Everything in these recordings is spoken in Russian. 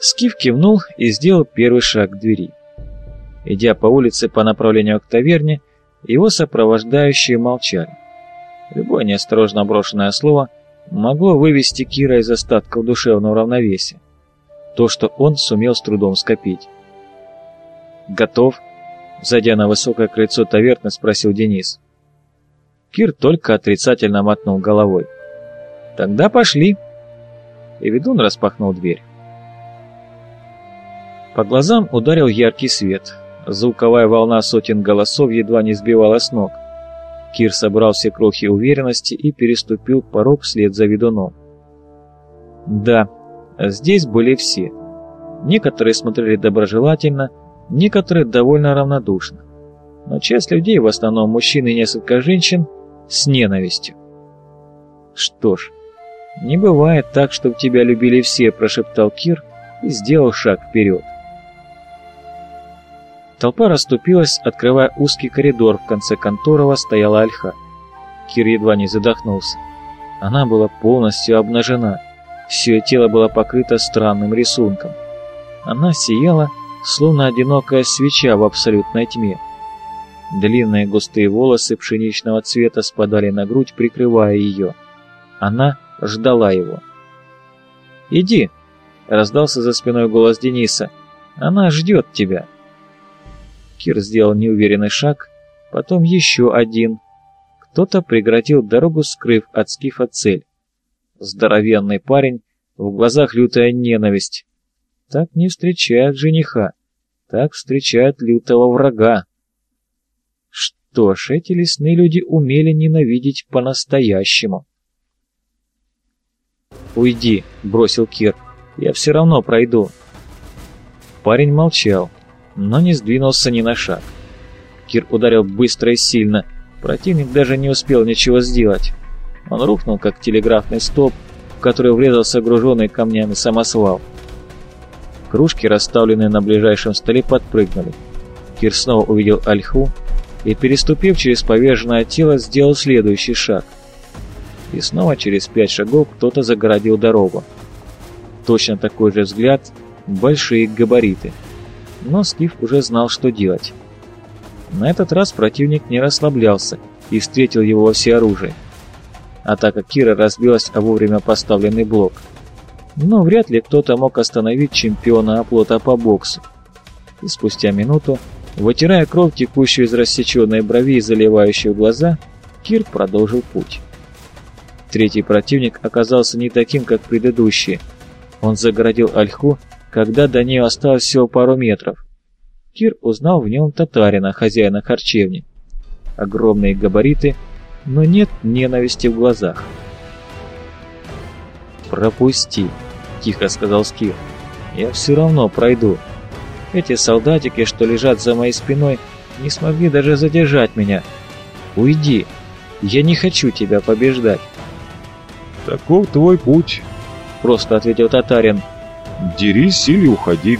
Скиф кивнул и сделал первый шаг к двери. Идя по улице по направлению к таверне, его сопровождающие молчали. Любое неосторожно брошенное слово могло вывести Кира из остатков душевного равновесия. То, что он сумел с трудом скопить. «Готов?» Зайдя на высокое крыльцо таверны, спросил Денис. Кир только отрицательно мотнул головой. «Тогда пошли!» И ведун распахнул дверь. По глазам ударил яркий свет. Звуковая волна сотен голосов едва не сбивала с ног. Кир собрал все крохи уверенности и переступил порог вслед за ведуном. Да, здесь были все. Некоторые смотрели доброжелательно, некоторые довольно равнодушно. Но часть людей, в основном мужчины и несколько женщин, с ненавистью. Что ж, не бывает так, чтобы тебя любили все, прошептал Кир и сделал шаг вперед. Толпа расступилась, открывая узкий коридор, в конце конторова стояла Альха. Кир едва не задохнулся. Она была полностью обнажена, все тело было покрыто странным рисунком. Она сияла, словно одинокая свеча в абсолютной тьме. Длинные густые волосы пшеничного цвета спадали на грудь, прикрывая ее. Она ждала его. «Иди!» — раздался за спиной голос Дениса. «Она ждет тебя!» Кир сделал неуверенный шаг, потом еще один. Кто-то преградил дорогу, скрыв от скифа цель. Здоровенный парень, в глазах лютая ненависть. Так не встречают жениха, так встречают лютого врага. Что ж, эти лесные люди умели ненавидеть по-настоящему. «Уйди», — бросил Кир, — «я все равно пройду». Парень молчал но не сдвинулся ни на шаг. Кир ударил быстро и сильно, противник даже не успел ничего сделать. Он рухнул, как телеграфный столб, в который врезался груженный камнями самосвал. Кружки, расставленные на ближайшем столе, подпрыгнули. Кир снова увидел ольху и, переступив через поверженное тело, сделал следующий шаг. И снова через пять шагов кто-то загородил дорогу. Точно такой же взгляд, большие габариты — но Скиф уже знал, что делать. На этот раз противник не расслаблялся и встретил его во всеоружии. Атака Кира разбилась о вовремя поставленный блок. Но вряд ли кто-то мог остановить чемпиона оплота по боксу. И спустя минуту, вытирая кровь, текущую из рассеченной брови и заливающую глаза, Кир продолжил путь. Третий противник оказался не таким, как предыдущие. Он загородил ольху когда до нее осталось всего пару метров. Кир узнал в нем татарина, хозяина харчевни. Огромные габариты, но нет ненависти в глазах. «Пропусти», — тихо сказал Скир. «Я все равно пройду. Эти солдатики, что лежат за моей спиной, не смогли даже задержать меня. Уйди, я не хочу тебя побеждать». «Таков твой путь», — просто ответил татарин. Дерись или уходи.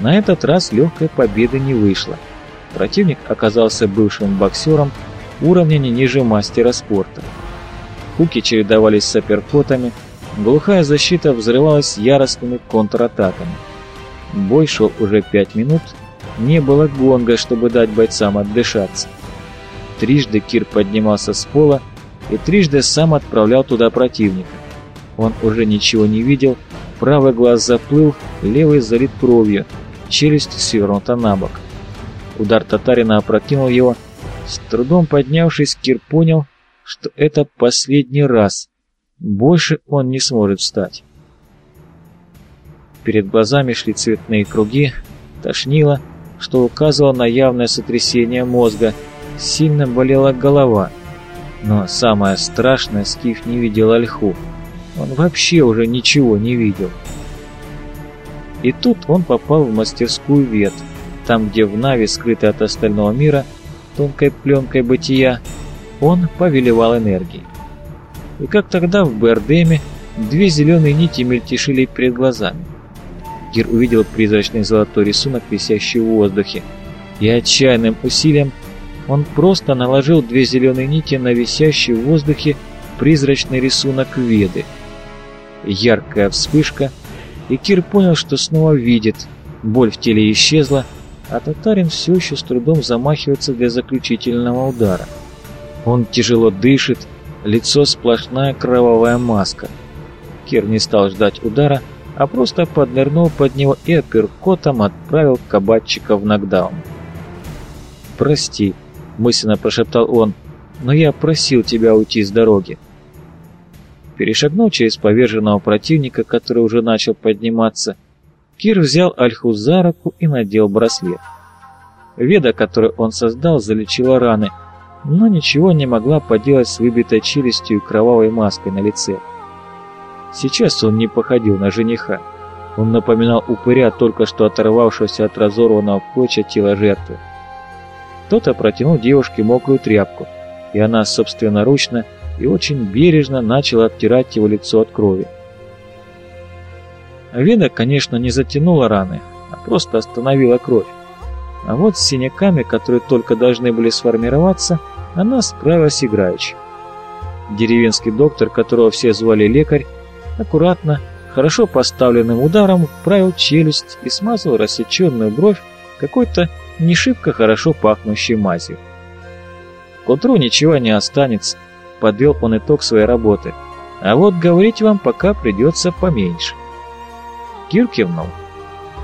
На этот раз легкой победы не вышло. Противник оказался бывшим боксером уровня не ниже мастера спорта. Хуки чередовались с апперкотами, глухая защита взрывалась яростными контратаками. Бой шел уже пять минут, не было гонга, чтобы дать бойцам отдышаться. Трижды Кир поднимался с пола и трижды сам отправлял туда противника. Он уже ничего не видел, Правый глаз заплыл, левый залит кровью, челюсть свернута на бок. Удар татарина опрокинул его. С трудом поднявшись, Кир понял, что это последний раз. Больше он не сможет встать. Перед глазами шли цветные круги, тошнило, что указывало на явное сотрясение мозга, сильно болела голова. Но самое страшное, Скиф не видел ольху. Он вообще уже ничего не видел. И тут он попал в мастерскую вет, там, где в Нави, скрытый от остального мира, тонкой пленкой бытия, он повелевал энергией. И как тогда в Бердеме две зеленые нити мельтешили перед глазами. Гир увидел призрачный золотой рисунок, висящий в воздухе, и отчаянным усилием он просто наложил две зеленые нити на висящий в воздухе призрачный рисунок Веды – яркая вспышка, и Кир понял, что снова видит. Боль в теле исчезла, а татарин все еще с трудом замахивается для заключительного удара. Он тяжело дышит, лицо сплошная кровавая маска. Кир не стал ждать удара, а просто поднырнул под него и апперкотом отправил кабатчика в нокдаун. «Прости», — мысленно прошептал он, — «но я просил тебя уйти с дороги». Перешагнув через поверженного противника, который уже начал подниматься, Кир взял Альху за руку и надел браслет. Веда, которую он создал, залечила раны, но ничего не могла поделать с выбитой челюстью и кровавой маской на лице. Сейчас он не походил на жениха. Он напоминал упыря, только что оторвавшегося от разорванного клочья тела жертвы. Кто-то протянул девушке мокрую тряпку, и она собственноручно и очень бережно начала оттирать его лицо от крови. Веда, конечно, не затянула раны, а просто остановила кровь. А вот с синяками, которые только должны были сформироваться, она справилась играючи. Деревенский доктор, которого все звали лекарь, аккуратно, хорошо поставленным ударом вправил челюсть и смазал рассеченную бровь какой-то не шибко хорошо пахнущей мазью. К утру ничего не останется, подвел он итог своей работы. А вот говорить вам пока придется поменьше. Кир кивнул.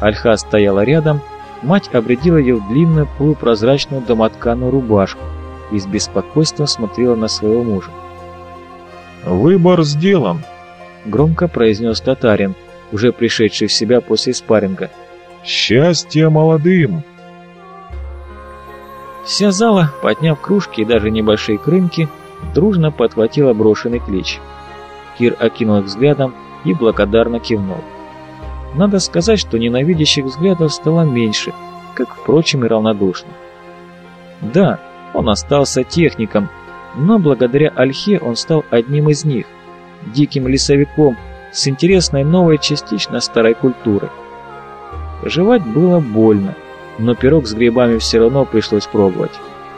Альха стояла рядом, мать обредила ее в длинную полупрозрачную домотканую рубашку и с беспокойством смотрела на своего мужа. «Выбор сделан», — громко произнес татарин, уже пришедший в себя после спарринга. «Счастье молодым!» Вся зала, подняв кружки и даже небольшие крынки, дружно подхватила брошенный клич. Кир окинул их взглядом и благодарно кивнул. Надо сказать, что ненавидящих взглядов стало меньше, как, впрочем, и равнодушных. Да, он остался техником, но благодаря Альхе он стал одним из них, диким лесовиком с интересной новой частично старой культурой. Жевать было больно, но пирог с грибами все равно пришлось пробовать.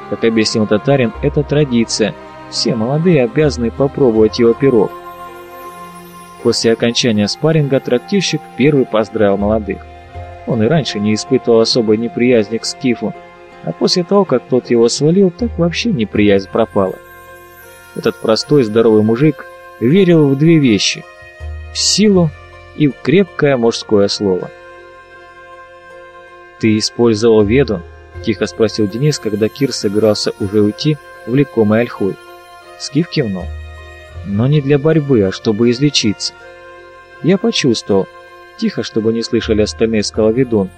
Как объяснил татарин, это традиция, все молодые обязаны попробовать его пирог. После окончания спарринга трактирщик первый поздравил молодых. Он и раньше не испытывал особой неприязни к Скифу, а после того, как тот его свалил, так вообще неприязнь пропала. Этот простой здоровый мужик верил в две вещи – в силу и в крепкое мужское слово. «Ты использовал веду?» – тихо спросил Денис, когда Кир собирался уже уйти, влекомый ольхой. Скиф кивнул. «Но не для борьбы, а чтобы излечиться». Я почувствовал, тихо, чтобы не слышали остальные скаловедун,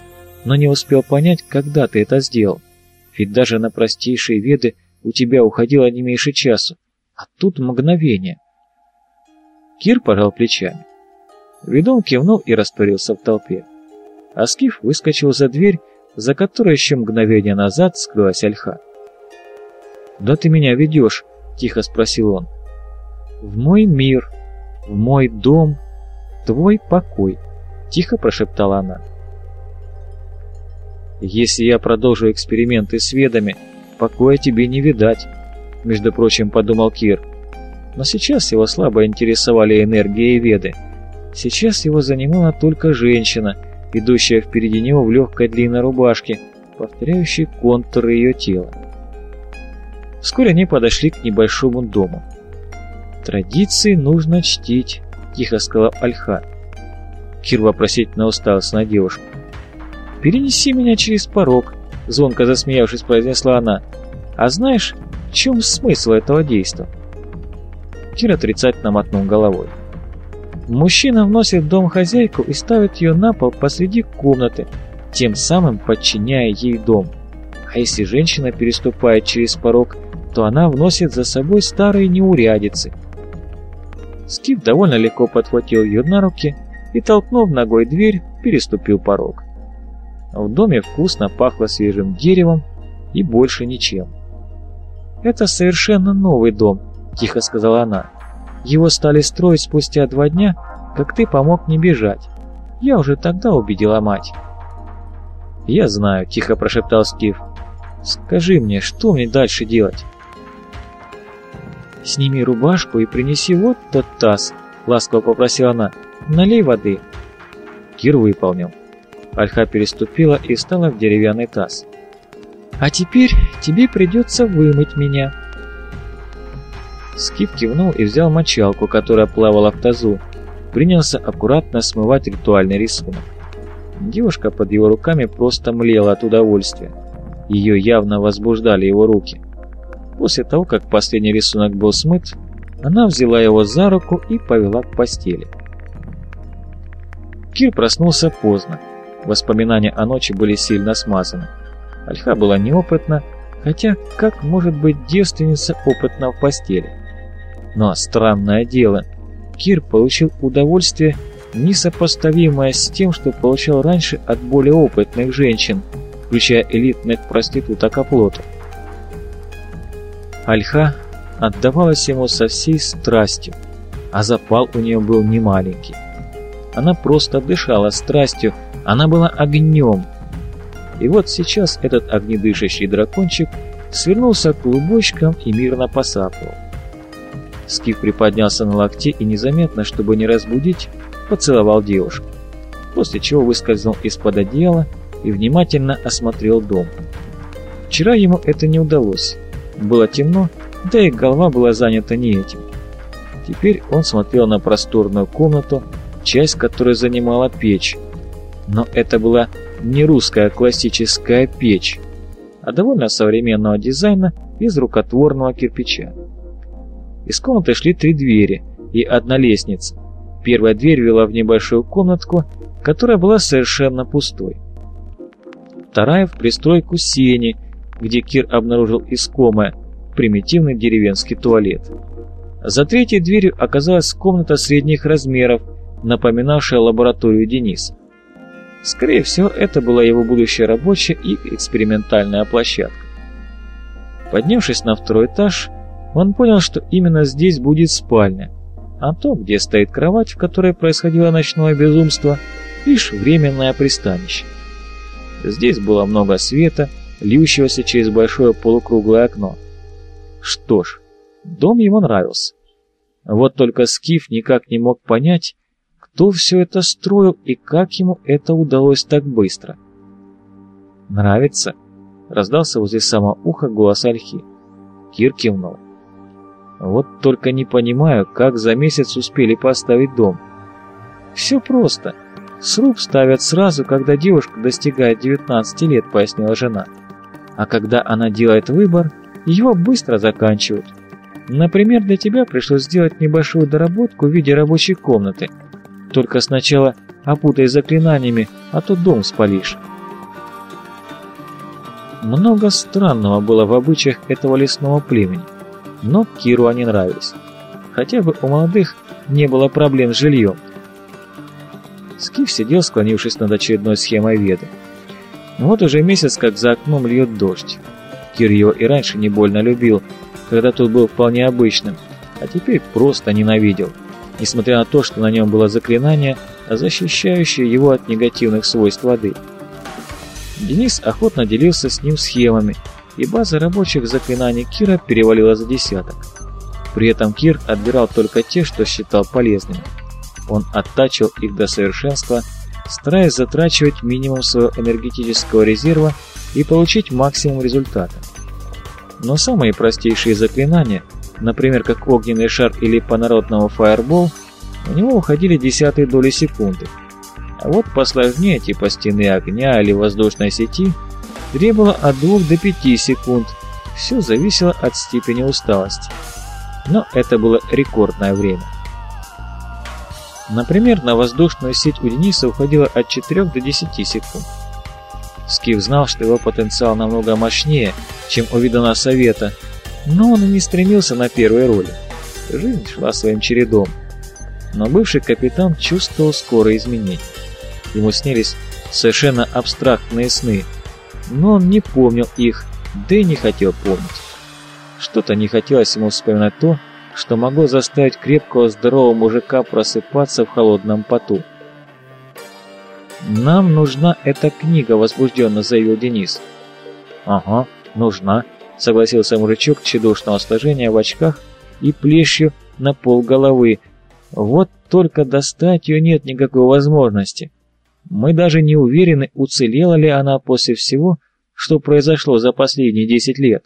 но не успел понять, когда ты это сделал. Ведь даже на простейшие веды у тебя уходило не меньше часу, а тут мгновение. Кир пожал плечами. Ведун кивнул и растворился в толпе. А Скиф выскочил за дверь, за которой еще мгновение назад скрылась Альха. «Да ты меня ведешь?» — тихо спросил он. «В мой мир, в мой дом, твой покой», — тихо прошептала она. «Если я продолжу эксперименты с ведами, покоя тебе не видать», — между прочим подумал Кир. Но сейчас его слабо интересовали энергии и веды. Сейчас его занимала только женщина, идущая впереди него в легкой длинной рубашке, повторяющей контуры ее тела. Вскоре они подошли к небольшому дому. «Традиции нужно чтить», — тихо сказал Альха. Кир вопросительно уставился на девушку. «Перенеси меня через порог», — звонко засмеявшись, произнесла она. «А знаешь, в чем смысл этого действия?» Кир отрицательно мотнул головой. Мужчина вносит в дом хозяйку и ставит ее на пол посреди комнаты, тем самым подчиняя ей дом. А если женщина переступает через порог, то она вносит за собой старые неурядицы. Скиф довольно легко подхватил ее на руки и, толкнув ногой дверь, переступил порог. В доме вкусно пахло свежим деревом и больше ничем. «Это совершенно новый дом», — тихо сказала она. «Его стали строить спустя два дня, как ты помог мне бежать. Я уже тогда убедила мать». «Я знаю», — тихо прошептал Скиф. «Скажи мне, что мне дальше делать?» «Сними рубашку и принеси вот тот таз», — ласково попросила она. «Налей воды». Кир выполнил. Альха переступила и встала в деревянный таз. «А теперь тебе придется вымыть меня». Скип кивнул и взял мочалку, которая плавала в тазу. Принялся аккуратно смывать ритуальный рисунок. Девушка под его руками просто млела от удовольствия. Ее явно возбуждали его руки. После того, как последний рисунок был смыт, она взяла его за руку и повела к постели. Кир проснулся поздно. Воспоминания о ночи были сильно смазаны. Альха была неопытна, хотя как может быть девственница опытна в постели? Но странное дело, Кир получил удовольствие, несопоставимое с тем, что получал раньше от более опытных женщин, включая элитных проституток оплотов. Альха отдавалась ему со всей страстью, а запал у нее был немаленький. Она просто дышала страстью, она была огнем. И вот сейчас этот огнедышащий дракончик свернулся клубочком и мирно посапывал. Скиф приподнялся на локте и незаметно, чтобы не разбудить, поцеловал девушку, после чего выскользнул из-под одеяла и внимательно осмотрел дом. Вчера ему это не удалось. Было темно, да и голова была занята не этим. Теперь он смотрел на просторную комнату, часть которой занимала печь. Но это была не русская классическая печь, а довольно современного дизайна из рукотворного кирпича. Из комнаты шли три двери и одна лестница. Первая дверь вела в небольшую комнатку, которая была совершенно пустой. Вторая в пристройку сени, где Кир обнаружил искомое, примитивный деревенский туалет. За третьей дверью оказалась комната средних размеров, напоминавшая лабораторию Дениса. Скорее всего, это была его будущая рабочая и экспериментальная площадка. Поднявшись на второй этаж, он понял, что именно здесь будет спальня, а то, где стоит кровать, в которой происходило ночное безумство, лишь временное пристанище. Здесь было много света, льющегося через большое полукруглое окно. Что ж, дом ему нравился. Вот только Скиф никак не мог понять, кто все это строил и как ему это удалось так быстро. «Нравится?» — раздался возле самого уха голос Альхи. Кир кивнул. «Вот только не понимаю, как за месяц успели поставить дом. Все просто. Сруб ставят сразу, когда девушка достигает 19 лет», — пояснила жена. «А когда она делает выбор, его быстро заканчивают. Например, для тебя пришлось сделать небольшую доработку в виде рабочей комнаты. Только сначала опутай заклинаниями, а то дом спалишь. Много странного было в обычаях этого лесного племени, но Киру они нравились. Хотя бы у молодых не было проблем с жильем. Скиф сидел, склонившись над очередной схемой веды. Вот уже месяц, как за окном льет дождь. Кир его и раньше не больно любил, когда тот был вполне обычным, а теперь просто ненавидел, несмотря на то, что на нем было заклинание, защищающее его от негативных свойств воды. Денис охотно делился с ним схемами, и база рабочих заклинаний Кира перевалила за десяток. При этом Кир отбирал только те, что считал полезными. Он оттачивал их до совершенства, стараясь затрачивать минимум своего энергетического резерва и получить максимум результата. Но самые простейшие заклинания, например, как огненный шар или по-народному фаербол, у него уходили десятые доли секунды. А вот посложнее, типа стены огня или воздушной сети, требовало от 2 до 5 секунд. Все зависело от степени усталости. Но это было рекордное время. Например, на воздушную сеть у Дениса уходило от 4 до 10 секунд. Скиф знал, что его потенциал намного мощнее, чем у Видана Совета, но он и не стремился на первой роли. Жизнь шла своим чередом. Но бывший капитан чувствовал скорые изменения. Ему снились совершенно абстрактные сны, но он не помнил их, да и не хотел помнить. Что-то не хотелось ему вспоминать то, что могло заставить крепкого здорового мужика просыпаться в холодном поту. «Нам нужна эта книга», — возбужденно заявил Денис. «Ага, нужна», — согласился мужичок тщедушного сложения в очках и плещью на пол головы. «Вот только достать ее нет никакой возможности. Мы даже не уверены, уцелела ли она после всего, что произошло за последние десять лет.